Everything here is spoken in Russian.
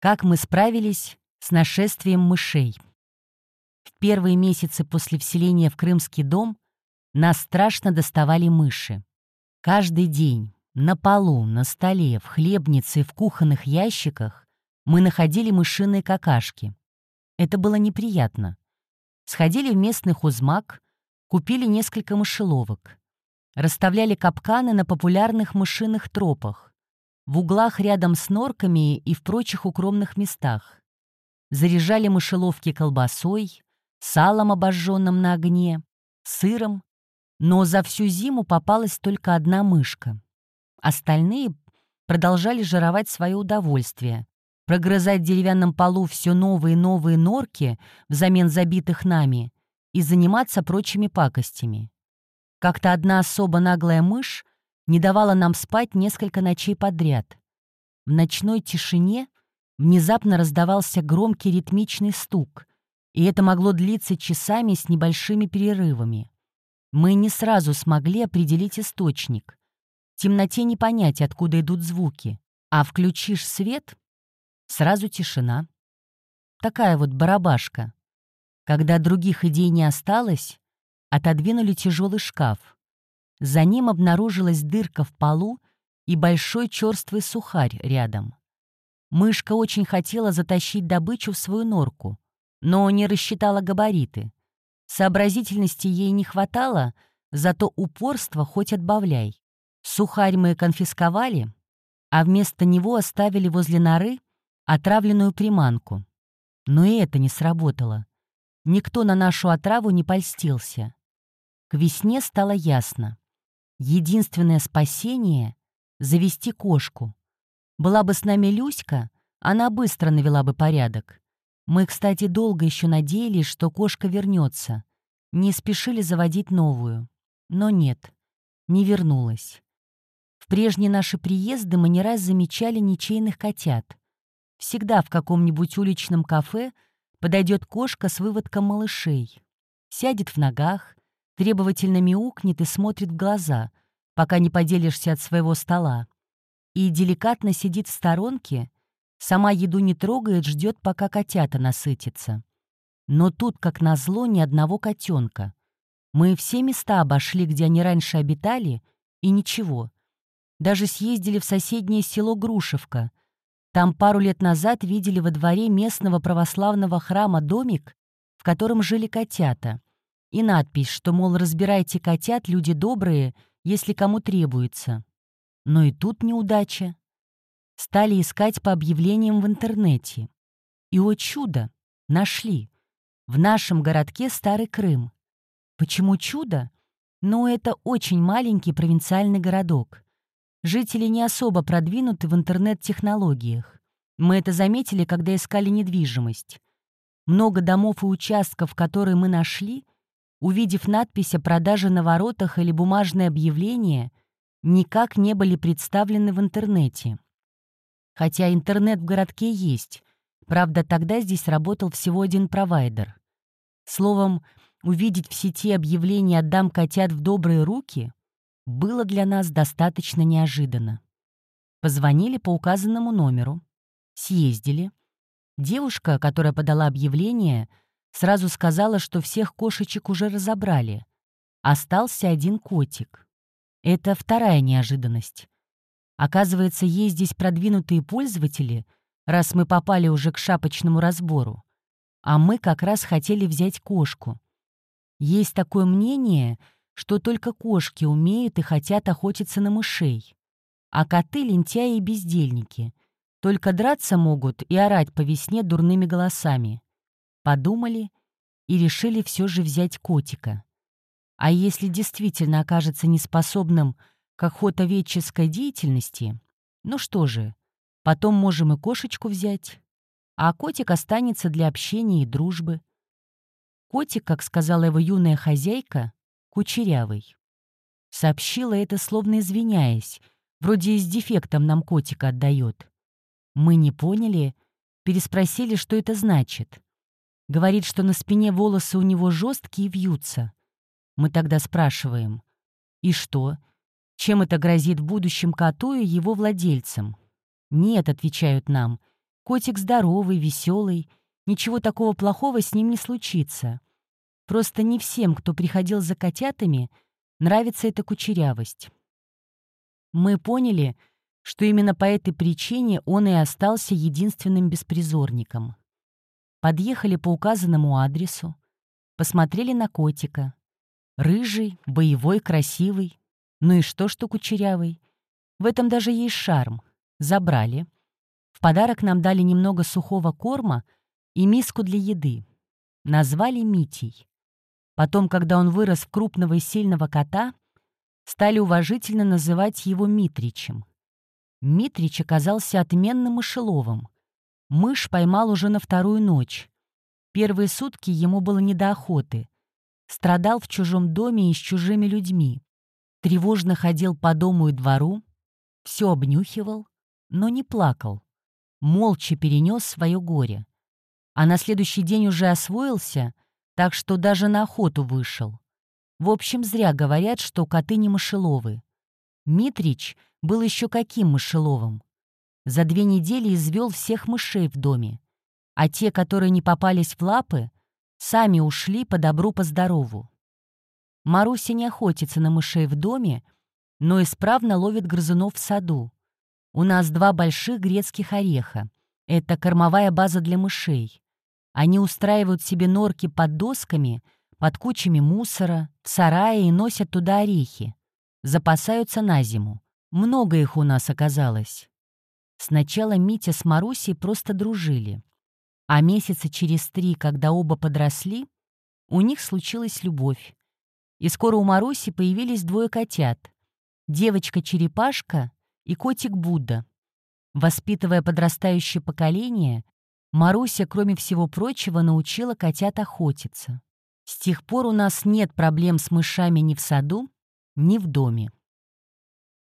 Как мы справились с нашествием мышей? В первые месяцы после вселения в Крымский дом нас страшно доставали мыши. Каждый день на полу, на столе, в хлебнице, в кухонных ящиках мы находили мышиные какашки. Это было неприятно. Сходили в местный хузмак, купили несколько мышеловок. Расставляли капканы на популярных мышиных тропах, в углах рядом с норками и в прочих укромных местах. Заряжали мышеловки колбасой, салом, обожженным на огне, сыром, но за всю зиму попалась только одна мышка. Остальные продолжали жировать свое удовольствие, прогрызать в деревянном полу все новые и новые норки взамен забитых нами и заниматься прочими пакостями. Как-то одна особо наглая мышь не давала нам спать несколько ночей подряд. В ночной тишине внезапно раздавался громкий ритмичный стук, и это могло длиться часами с небольшими перерывами. Мы не сразу смогли определить источник. В темноте не понять, откуда идут звуки, а включишь свет Сразу тишина. Такая вот барабашка. Когда других идей не осталось, отодвинули тяжелый шкаф. За ним обнаружилась дырка в полу и большой черствый сухарь рядом. Мышка очень хотела затащить добычу в свою норку, но не рассчитала габариты. Сообразительности ей не хватало, зато упорство хоть отбавляй. Сухарь мы конфисковали, а вместо него оставили возле норы отравленную приманку. Но и это не сработало. Никто на нашу отраву не польстился. К весне стало ясно. Единственное спасение — завести кошку. Была бы с нами Люська, она быстро навела бы порядок. Мы, кстати, долго еще надеялись, что кошка вернется. Не спешили заводить новую. Но нет, не вернулась. В прежние наши приезды мы не раз замечали ничейных котят. Всегда в каком-нибудь уличном кафе подойдет кошка с выводком малышей. Сядет в ногах, требовательно мяукнет и смотрит в глаза, пока не поделишься от своего стола. И деликатно сидит в сторонке, сама еду не трогает, ждет, пока котята насытятся. Но тут, как назло, ни одного котенка. Мы все места обошли, где они раньше обитали, и ничего. Даже съездили в соседнее село Грушевка, там пару лет назад видели во дворе местного православного храма домик, в котором жили котята. И надпись, что, мол, разбирайте котят, люди добрые, если кому требуется. Но и тут неудача. Стали искать по объявлениям в интернете. И, о чудо, нашли. В нашем городке Старый Крым. Почему чудо? Ну, это очень маленький провинциальный городок. Жители не особо продвинуты в интернет-технологиях. Мы это заметили, когда искали недвижимость. Много домов и участков, которые мы нашли, увидев надпись о продаже на воротах или бумажное объявление, никак не были представлены в интернете. Хотя интернет в городке есть, правда, тогда здесь работал всего один провайдер. Словом, увидеть в сети объявление «Отдам котят в добрые руки» было для нас достаточно неожиданно. Позвонили по указанному номеру, съездили. Девушка, которая подала объявление, сразу сказала, что всех кошечек уже разобрали. Остался один котик. Это вторая неожиданность. Оказывается, есть здесь продвинутые пользователи, раз мы попали уже к шапочному разбору. А мы как раз хотели взять кошку. Есть такое мнение — что только кошки умеют и хотят охотиться на мышей. А коты — лентяи и бездельники. Только драться могут и орать по весне дурными голосами. Подумали и решили все же взять котика. А если действительно окажется неспособным к охотоведческой деятельности, ну что же, потом можем и кошечку взять, а котик останется для общения и дружбы. Котик, как сказала его юная хозяйка, кучерявый. Сообщила это, словно извиняясь, вроде и с дефектом нам котика отдает. Мы не поняли, переспросили, что это значит. Говорит, что на спине волосы у него жесткие и вьются. Мы тогда спрашиваем, и что? Чем это грозит в будущем коту и его владельцам? Нет, отвечают нам, Котик здоровый, веселый, ничего такого плохого с ним не случится. Просто не всем, кто приходил за котятами, нравится эта кучерявость. Мы поняли, что именно по этой причине он и остался единственным беспризорником. Подъехали по указанному адресу, посмотрели на котика. Рыжий, боевой, красивый. Ну и что, что кучерявый? В этом даже есть шарм. Забрали. В подарок нам дали немного сухого корма и миску для еды. Назвали Митей. Потом, когда он вырос в крупного и сильного кота, стали уважительно называть его Митричем. Митрич оказался отменным мышеловым. Мышь поймал уже на вторую ночь. Первые сутки ему было не до охоты. Страдал в чужом доме и с чужими людьми. Тревожно ходил по дому и двору, все обнюхивал, но не плакал. Молча перенес свое горе. А на следующий день уже освоился, так что даже на охоту вышел. В общем, зря говорят, что коты не мышеловы. Митрич был еще каким мышеловым. За две недели извел всех мышей в доме, а те, которые не попались в лапы, сами ушли по добру, по здорову. Маруся не охотится на мышей в доме, но исправно ловит грызунов в саду. У нас два больших грецких ореха. Это кормовая база для мышей. Они устраивают себе норки под досками, под кучами мусора, в сарае и носят туда орехи. Запасаются на зиму. Много их у нас оказалось. Сначала Митя с Марусей просто дружили. А месяца через три, когда оба подросли, у них случилась любовь. И скоро у Маруси появились двое котят. Девочка-черепашка и котик Будда. Воспитывая подрастающее поколение, Маруся, кроме всего прочего, научила котят охотиться. С тех пор у нас нет проблем с мышами ни в саду, ни в доме.